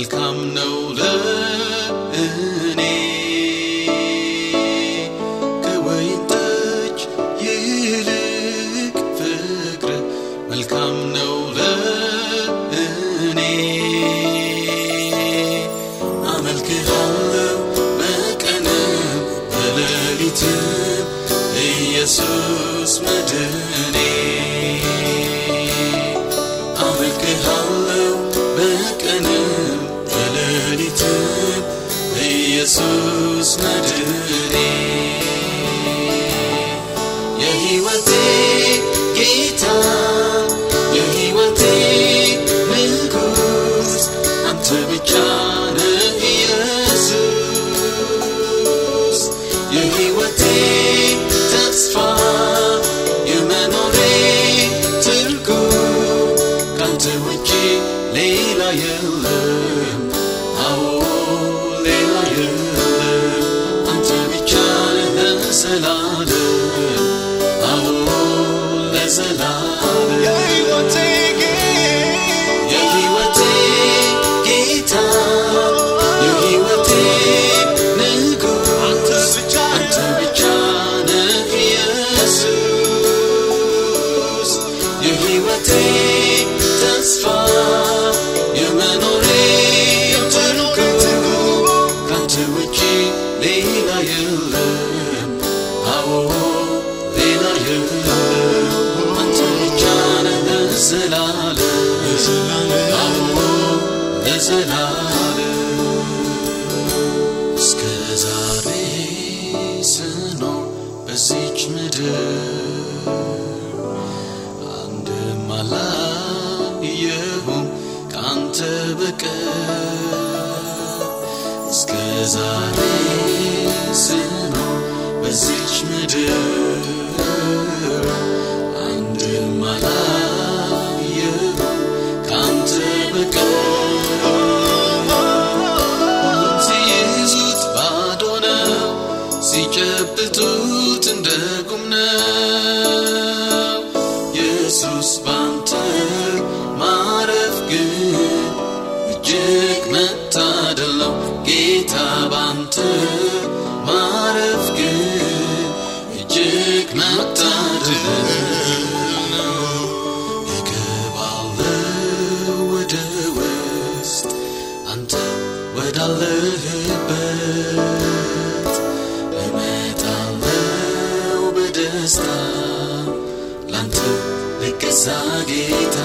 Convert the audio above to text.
መልካም ነው ለእኔ ከወይን ጠጅ ይልቅ ፍቅር መልካም ነው ለእኔ አመልክሃለሁ በቀንም በሌሊትም ኢየሱስ መድኔ Jesús na duri yahi wate gita yahi wate milgus ante bichana Jesus yahi wate tasfa yemenore tilgu kante wiki leila yelim you. ሌላ የለም አንተ ብቻ ነህ እስከ ዛሬ ሲጨብጡት እንደ ጉም ነው። ኢየሱስ ባንተ ማረፍ ግን እጅግ መታደል ጌታ ባንተ ማረፍ ወዳለህበት እመጣለሁ በደስታ ላንተ ልገዛ ጌታ